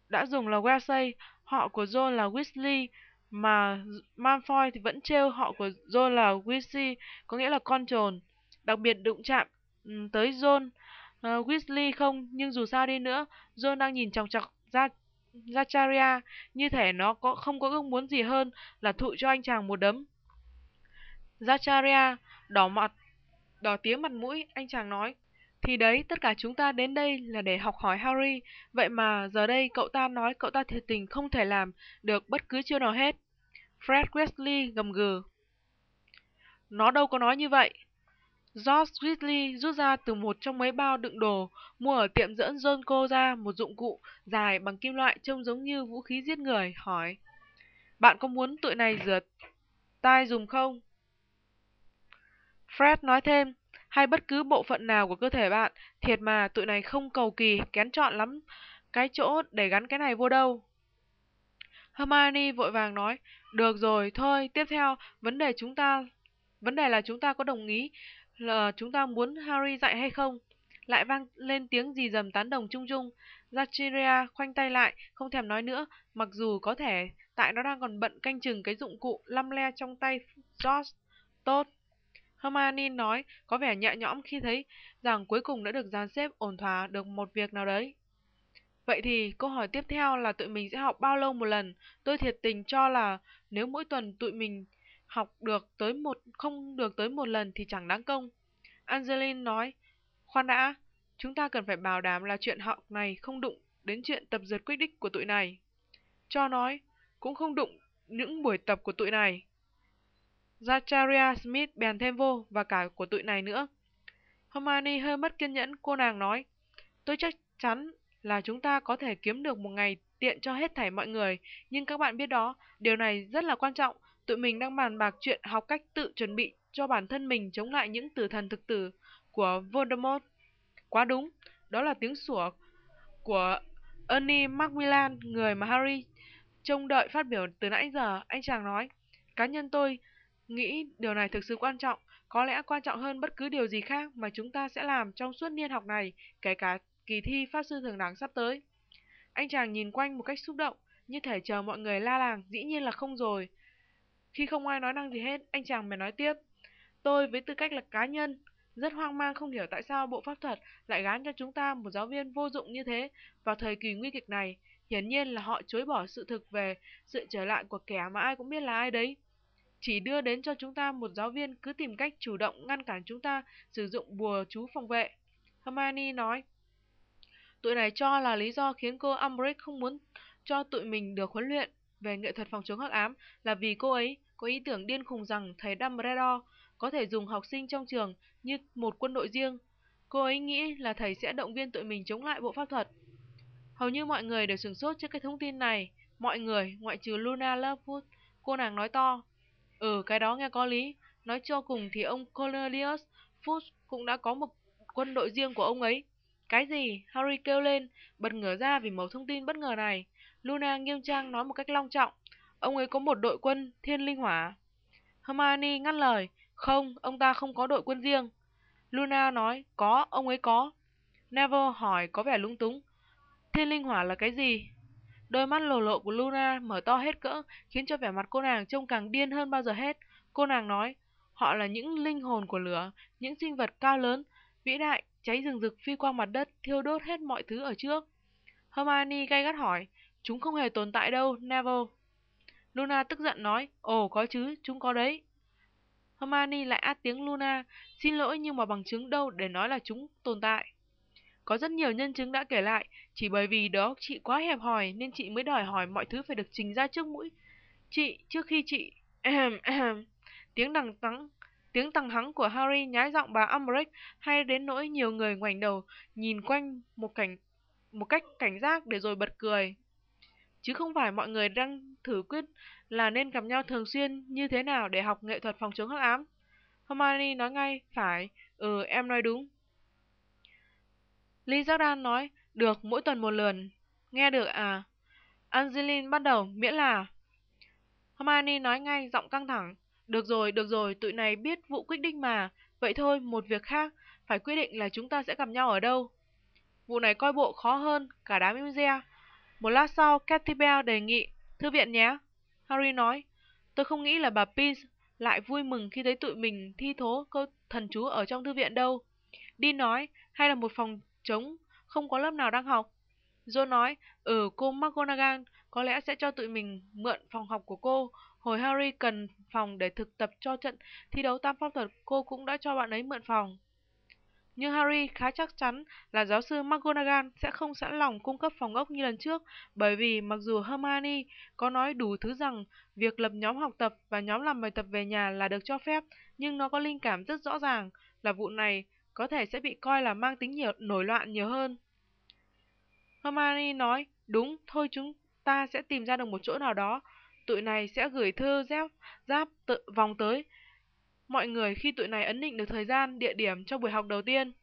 đã dùng là Wesley, họ của John là Weasley, mà Malfoy thì vẫn trêu họ của John là Weasley, có nghĩa là con trồn. Đặc biệt đụng chạm ừ, tới John uh, Weasley không, nhưng dù sao đi nữa, John đang nhìn chòng chọc ra Zacharia, như thể nó có không có ước muốn gì hơn là thụ cho anh chàng một đấm. Zacharia đỏ mặt, đỏ tiếng mặt mũi, anh chàng nói. Thì đấy, tất cả chúng ta đến đây là để học hỏi Harry, vậy mà giờ đây cậu ta nói cậu ta thiệt tình không thể làm được bất cứ chiêu nào hết. Fred Wesley gầm gừ. Nó đâu có nói như vậy. George Ridley rút ra từ một trong mấy bao đựng đồ, mua ở tiệm dẫn John cô ra một dụng cụ dài bằng kim loại trông giống như vũ khí giết người, hỏi. Bạn có muốn tụi này rửa tai dùng không? Fred nói thêm, hay bất cứ bộ phận nào của cơ thể bạn, thiệt mà tụi này không cầu kỳ, kén chọn lắm cái chỗ để gắn cái này vô đâu. Hermione vội vàng nói, được rồi, thôi, tiếp theo, vấn đề chúng ta, vấn đề là chúng ta có đồng ý là chúng ta muốn Harry dạy hay không? Lại vang lên tiếng gì dầm tán đồng chung chung. Zachiria khoanh tay lại, không thèm nói nữa, mặc dù có thể tại nó đang còn bận canh chừng cái dụng cụ lăm le trong tay George. Tốt. Hermione nói, có vẻ nhẹ nhõm khi thấy rằng cuối cùng đã được dàn xếp ổn thỏa được một việc nào đấy. Vậy thì câu hỏi tiếp theo là tụi mình sẽ học bao lâu một lần? Tôi thiệt tình cho là nếu mỗi tuần tụi mình học được tới một không được tới một lần thì chẳng đáng công. Angeline nói, khoan đã, chúng ta cần phải bảo đảm là chuyện học này không đụng đến chuyện tập dượt quyết đích của tụi này. Cho nói, cũng không đụng những buổi tập của tụi này. Zacharia Smith bèn thêm vô và cả của tụi này nữa. Hermione hơi mất kiên nhẫn, cô nàng nói, tôi chắc chắn là chúng ta có thể kiếm được một ngày tiện cho hết thảy mọi người, nhưng các bạn biết đó, điều này rất là quan trọng Tụi mình đang bàn bạc chuyện học cách tự chuẩn bị cho bản thân mình chống lại những tử thần thực tử của Voldemort. Quá đúng, đó là tiếng sủa của Ernie Macmillan, người mà Harry trông đợi phát biểu từ nãy giờ. Anh chàng nói, cá nhân tôi nghĩ điều này thực sự quan trọng, có lẽ quan trọng hơn bất cứ điều gì khác mà chúng ta sẽ làm trong suốt niên học này, kể cả kỳ thi pháp sư thường đẳng sắp tới. Anh chàng nhìn quanh một cách xúc động, như thể chờ mọi người la làng, dĩ nhiên là không rồi. Khi không ai nói năng gì hết, anh chàng mới nói tiếp. Tôi với tư cách là cá nhân, rất hoang mang không hiểu tại sao Bộ Pháp thuật lại gán cho chúng ta một giáo viên vô dụng như thế vào thời kỳ nguy kịch này. Hiển nhiên là họ chối bỏ sự thực về sự trở lại của kẻ mà ai cũng biết là ai đấy. Chỉ đưa đến cho chúng ta một giáo viên cứ tìm cách chủ động ngăn cản chúng ta sử dụng bùa chú phòng vệ. Hermione nói, tụi này cho là lý do khiến cô Umbridge không muốn cho tụi mình được huấn luyện về nghệ thuật phòng chống hắc ám là vì cô ấy có ý tưởng điên khùng rằng thầy Dumbledore có thể dùng học sinh trong trường như một quân đội riêng. Cô ấy nghĩ là thầy sẽ động viên tụi mình chống lại bộ pháp thuật. Hầu như mọi người đều sửng sốt trước cái thông tin này. Mọi người, ngoại trừ Luna Lovegood, cô nàng nói to. Ừ, cái đó nghe có lý. Nói cho cùng thì ông Cornelius Fudge cũng đã có một quân đội riêng của ông ấy. Cái gì? Harry kêu lên, bật ngửa ra vì mẩu thông tin bất ngờ này. Luna nghiêm trang nói một cách long trọng. Ông ấy có một đội quân thiên linh hỏa. Hermione ngắt lời. Không, ông ta không có đội quân riêng. Luna nói, có, ông ấy có. Neville hỏi có vẻ lung túng. Thiên linh hỏa là cái gì? Đôi mắt lồ lộ của Luna mở to hết cỡ, khiến cho vẻ mặt cô nàng trông càng điên hơn bao giờ hết. Cô nàng nói, họ là những linh hồn của lửa, những sinh vật cao lớn, vĩ đại, cháy rừng rực phi qua mặt đất, thiêu đốt hết mọi thứ ở trước. Hermione gay gắt hỏi, chúng không hề tồn tại đâu, Neville. Luna tức giận nói, ồ có chứ, chúng có đấy. Hermione lại át tiếng Luna, xin lỗi nhưng mà bằng chứng đâu để nói là chúng tồn tại. Có rất nhiều nhân chứng đã kể lại, chỉ bởi vì đó chị quá hẹp hòi nên chị mới đòi hỏi mọi thứ phải được trình ra trước mũi. Chị, trước khi chị... tiếng đằng tắng, tiếng tăng hắng của Harry nhái giọng bà Umbridge hay đến nỗi nhiều người ngoảnh đầu nhìn quanh một cảnh một cách cảnh giác để rồi bật cười. Chứ không phải mọi người đang thử quyết là nên gặp nhau thường xuyên như thế nào để học nghệ thuật phòng chống hắc ám. Hermione nói ngay, phải, ừ em nói đúng. Lee Jordan nói, được mỗi tuần một lần. Nghe được à? Angeline bắt đầu, miễn là... Hermione nói ngay, giọng căng thẳng. Được rồi, được rồi, tụi này biết vụ quyết định mà. Vậy thôi, một việc khác, phải quyết định là chúng ta sẽ gặp nhau ở đâu. Vụ này coi bộ khó hơn, cả đám im re. Một lát sau, Cathy Bell đề nghị, thư viện nhé. Harry nói, tôi không nghĩ là bà Pince lại vui mừng khi thấy tụi mình thi thố câu thần chú ở trong thư viện đâu. Đi nói, hay là một phòng trống, không có lớp nào đang học. John nói, ừ, cô McGonagall có lẽ sẽ cho tụi mình mượn phòng học của cô. Hồi Harry cần phòng để thực tập cho trận thi đấu tam pháp thuật, cô cũng đã cho bạn ấy mượn phòng. Nhưng Harry khá chắc chắn là giáo sư McGonagall sẽ không sẵn lòng cung cấp phòng ốc như lần trước, bởi vì mặc dù Hermione có nói đủ thứ rằng việc lập nhóm học tập và nhóm làm bài tập về nhà là được cho phép, nhưng nó có linh cảm rất rõ ràng là vụ này có thể sẽ bị coi là mang tính nhiều, nổi loạn nhiều hơn. Hermione nói, đúng, thôi chúng ta sẽ tìm ra được một chỗ nào đó. Tụi này sẽ gửi thư giáp, giáp tự vòng tới mọi người khi tụi này ấn định được thời gian, địa điểm cho buổi học đầu tiên.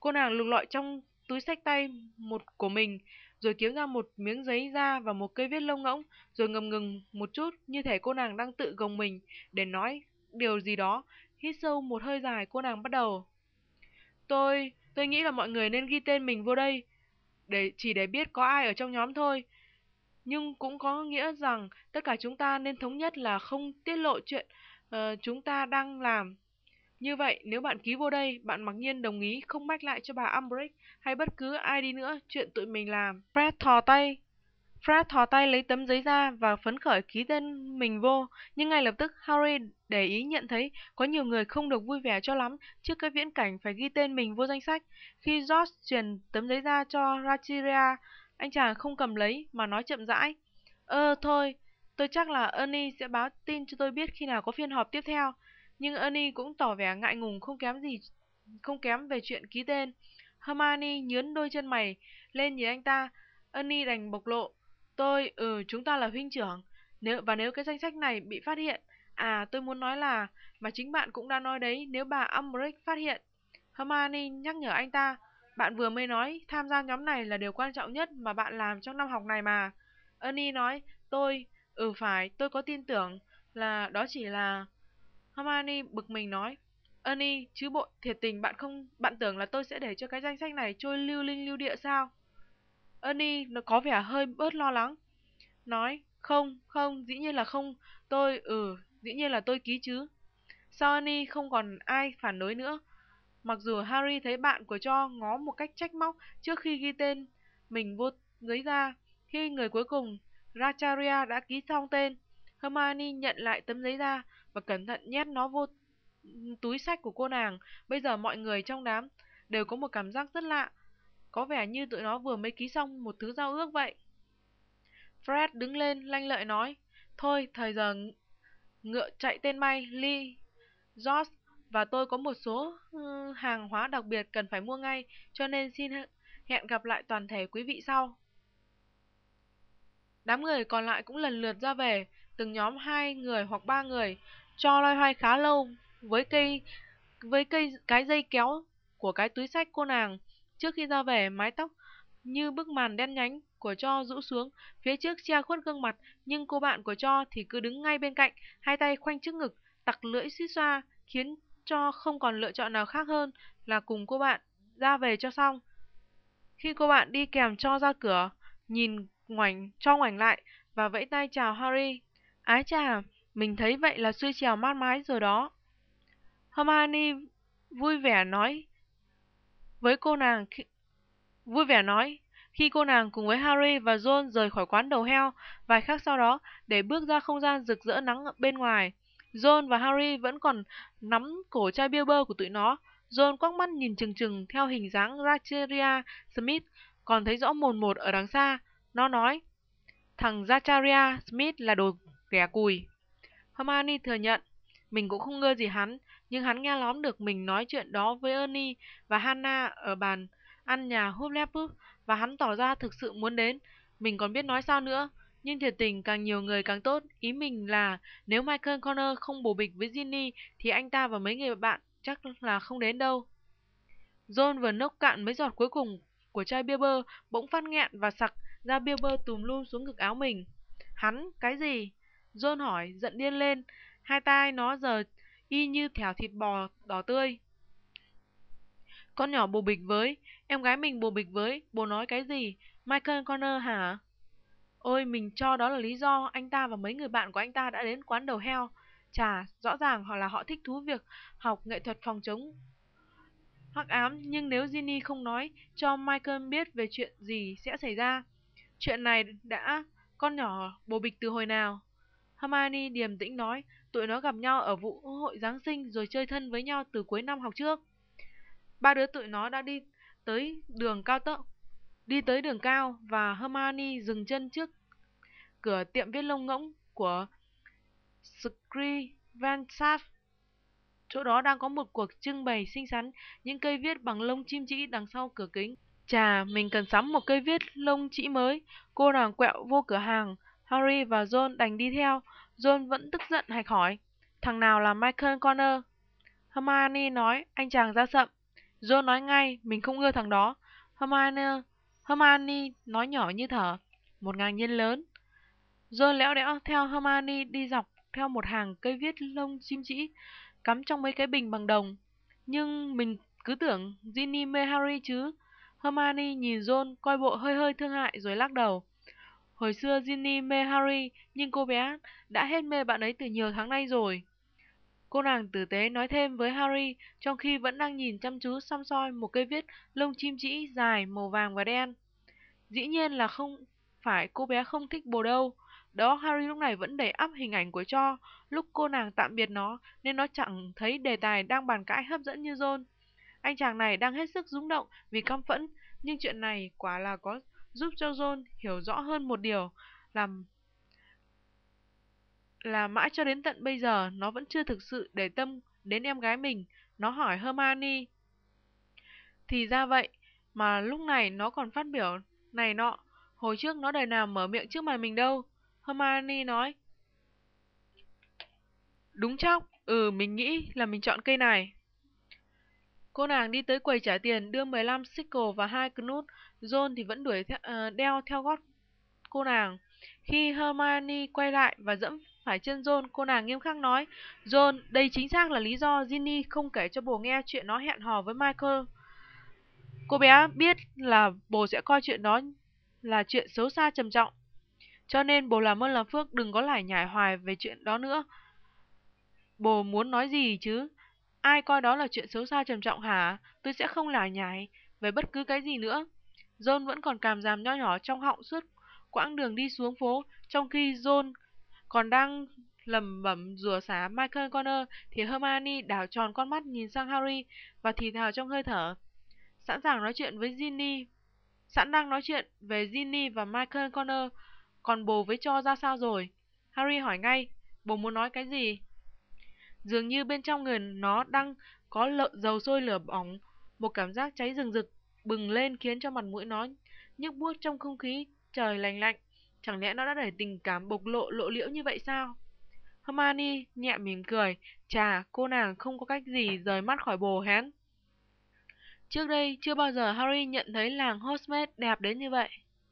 Cô nàng lục lọi trong túi sách tay một của mình, rồi kiếm ra một miếng giấy da và một cây viết lông ngỗng, rồi ngầm ngừng một chút như thể cô nàng đang tự gồng mình để nói điều gì đó. Hít sâu một hơi dài, cô nàng bắt đầu. Tôi, tôi nghĩ là mọi người nên ghi tên mình vô đây, để chỉ để biết có ai ở trong nhóm thôi. Nhưng cũng có nghĩa rằng tất cả chúng ta nên thống nhất là không tiết lộ chuyện uh, chúng ta đang làm. Như vậy, nếu bạn ký vô đây, bạn mặc nhiên đồng ý không mách lại cho bà Umbridge hay bất cứ ai đi nữa chuyện tụi mình làm. Fred thò tay. Fred thò tay lấy tấm giấy ra và phấn khởi ký tên mình vô, nhưng ngay lập tức Harry để ý nhận thấy có nhiều người không được vui vẻ cho lắm trước cái viễn cảnh phải ghi tên mình vô danh sách. Khi George truyền tấm giấy ra cho Rachiria, anh chàng không cầm lấy mà nói chậm rãi. Ơ thôi, tôi chắc là Ernie sẽ báo tin cho tôi biết khi nào có phiên họp tiếp theo. Nhưng Ernie cũng tỏ vẻ ngại ngùng không kém gì không kém về chuyện ký tên. Hermione nhướn đôi chân mày lên nhìn anh ta. Ernie đành bộc lộ. Tôi, ừ, chúng ta là huynh trưởng. Nếu và nếu cái danh sách này bị phát hiện, à, tôi muốn nói là mà chính bạn cũng đã nói đấy, nếu bà Umbridge phát hiện. Hermione nhắc nhở anh ta, bạn vừa mới nói tham gia nhóm này là điều quan trọng nhất mà bạn làm trong năm học này mà. Ernie nói, tôi, ừ phải, tôi có tin tưởng là đó chỉ là... Hermione bực mình nói, Ernie, chứ bộ thiệt tình bạn không, bạn tưởng là tôi sẽ để cho cái danh sách này trôi lưu linh lưu địa sao? Ernie nó có vẻ hơi bớt lo lắng. Nói, không, không, dĩ nhiên là không, tôi, ừ, dĩ nhiên là tôi ký chứ. sau Ernie không còn ai phản đối nữa? Mặc dù Harry thấy bạn của cho ngó một cách trách móc trước khi ghi tên mình vô giấy ra, khi người cuối cùng, Racharia đã ký xong tên, Hermione nhận lại tấm giấy ra và cẩn thận nhét nó vô túi sách của cô nàng. Bây giờ mọi người trong đám đều có một cảm giác rất lạ, có vẻ như tụi nó vừa mới ký xong một thứ giao ước vậy. Fred đứng lên lanh lợi nói, thôi thời giờ ngựa chạy tên may, Lee, George và tôi có một số ừ, hàng hóa đặc biệt cần phải mua ngay, cho nên xin hẹn gặp lại toàn thể quý vị sau. Đám người còn lại cũng lần lượt ra về, từng nhóm hai người hoặc ba người, cho loay hoay khá lâu với cây với cây cái dây kéo của cái túi sách cô nàng. Trước khi ra về, mái tóc như bức màn đen nhánh của cho rũ xuống, phía trước che khuất gương mặt, nhưng cô bạn của cho thì cứ đứng ngay bên cạnh, hai tay khoanh trước ngực, tặc lưỡi suýt xoa, khiến cho không còn lựa chọn nào khác hơn là cùng cô bạn ra về cho xong. Khi cô bạn đi kèm cho ra cửa, nhìn ngoảnh cho ngoảnh lại và vẫy tay chào Harry. Ái chà, mình thấy vậy là xuôi trèo mát mái rồi đó. Hermione vui vẻ nói với cô nàng khi... vui vẻ nói khi cô nàng cùng với Harry và Ron rời khỏi quán đầu heo vài khắc sau đó để bước ra không gian rực rỡ nắng bên ngoài. Ron và Harry vẫn còn nắm cổ chai bia bơ của tụi nó. Ron quắc mắt nhìn chừng chừng theo hình dáng Racharia Smith, còn thấy rõ mồn một ở đằng xa. Nó nói, thằng Zacharia Smith là đồ ghẻ cùi. Hermione thừa nhận, mình cũng không ngơ gì hắn, nhưng hắn nghe lóm được mình nói chuyện đó với Ernie và Hannah ở bàn ăn nhà Hufflepuff và hắn tỏ ra thực sự muốn đến. Mình còn biết nói sao nữa, nhưng thiệt tình càng nhiều người càng tốt. Ý mình là nếu Michael Connor không bổ bịch với Ginny thì anh ta và mấy người bạn chắc là không đến đâu. John vừa nốc cạn mấy giọt cuối cùng của chai bia bơ bỗng phát nghẹn và sặc ra bia bơ tùm lum xuống ngực áo mình. Hắn, cái gì? John hỏi, giận điên lên. Hai tay nó giờ y như thẻo thịt bò đỏ tươi. Con nhỏ bồ bịch với, em gái mình bồ bịch với, bồ nói cái gì? Michael Connor hả? Ôi, mình cho đó là lý do anh ta và mấy người bạn của anh ta đã đến quán đầu heo. Chà, rõ ràng họ là họ thích thú việc học nghệ thuật phòng chống hắc ám, nhưng nếu Ginny không nói cho Michael biết về chuyện gì sẽ xảy ra. Chuyện này đã con nhỏ bồ bịch từ hồi nào? Hermione điềm tĩnh nói, tụi nó gặp nhau ở vụ hội Giáng sinh rồi chơi thân với nhau từ cuối năm học trước. Ba đứa tụi nó đã đi tới đường cao tốc, đi tới đường cao và Hermione dừng chân trước cửa tiệm viết lông ngỗng của Scrivensaf. Chỗ đó đang có một cuộc trưng bày xinh xắn những cây viết bằng lông chim chỉ đằng sau cửa kính. Chà, mình cần sắm một cây viết lông chỉ mới. Cô nàng quẹo vô cửa hàng. Harry và John đành đi theo. John vẫn tức giận hạch hỏi. Thằng nào là Michael Connor? Hermione nói, anh chàng da sậm. John nói ngay, mình không ưa thằng đó. Hermione, Hermione nói nhỏ như thở. Một ngạc nhiên lớn. John lẽo đẽo theo Hermione đi dọc theo một hàng cây viết lông chim chỉ cắm trong mấy cái bình bằng đồng. Nhưng mình cứ tưởng Ginny mê Harry chứ. Hermione nhìn John coi bộ hơi hơi thương hại rồi lắc đầu. Hồi xưa Ginny mê Harry, nhưng cô bé đã hết mê bạn ấy từ nhiều tháng nay rồi. Cô nàng tử tế nói thêm với Harry trong khi vẫn đang nhìn chăm chú xăm soi một cây viết lông chim chỉ dài màu vàng và đen. Dĩ nhiên là không phải cô bé không thích bồ đâu. Đó Harry lúc này vẫn đầy ắp hình ảnh của Cho lúc cô nàng tạm biệt nó nên nó chẳng thấy đề tài đang bàn cãi hấp dẫn như John. Anh chàng này đang hết sức rung động vì căm phẫn nhưng chuyện này quả là có giúp cho John hiểu rõ hơn một điều làm là mãi cho đến tận bây giờ nó vẫn chưa thực sự để tâm đến em gái mình. Nó hỏi Hermione. Thì ra vậy, mà lúc này nó còn phát biểu này nọ. Hồi trước nó đời nào mở miệng trước mặt mình đâu. Hermione nói. Đúng chóc, ừ mình nghĩ là mình chọn cây này. Cô nàng đi tới quầy trả tiền đưa 15 sickle và hai knut. John thì vẫn đuổi theo, uh, đeo theo gót cô nàng. Khi Hermione quay lại và dẫm phải chân John, cô nàng nghiêm khắc nói, John, đây chính xác là lý do Ginny không kể cho bồ nghe chuyện nó hẹn hò với Michael. Cô bé biết là bồ sẽ coi chuyện đó là chuyện xấu xa trầm trọng. Cho nên bồ làm ơn làm phước đừng có lải nhải hoài về chuyện đó nữa. Bồ muốn nói gì chứ? Ai coi đó là chuyện xấu xa trầm trọng hả? Tôi sẽ không lải nhải về bất cứ cái gì nữa. John vẫn còn cảm giảm nho nhỏ trong họng suốt quãng đường đi xuống phố, trong khi John còn đang lẩm bẩm rủa xá Michael Connor thì Hermione đảo tròn con mắt nhìn sang Harry và thì thào trong hơi thở. Sẵn sàng nói chuyện với Ginny. Sẵn đang nói chuyện về Ginny và Michael Connor. Còn bồ với cho ra sao rồi? Harry hỏi ngay. Bồ muốn nói cái gì? Dường như bên trong người nó đang có lợn dầu sôi lửa bỏng. Một cảm giác cháy rừng rực bừng lên khiến cho mặt mũi nó nhức buốt trong không khí trời lành lạnh. Chẳng lẽ nó đã để tình cảm bộc lộ lộ liễu như vậy sao? Hermione nhẹ mỉm cười. Chà, cô nàng không có cách gì rời mắt khỏi bồ hén. Trước đây, chưa bao giờ Harry nhận thấy làng Hogsmeade đẹp đến như vậy.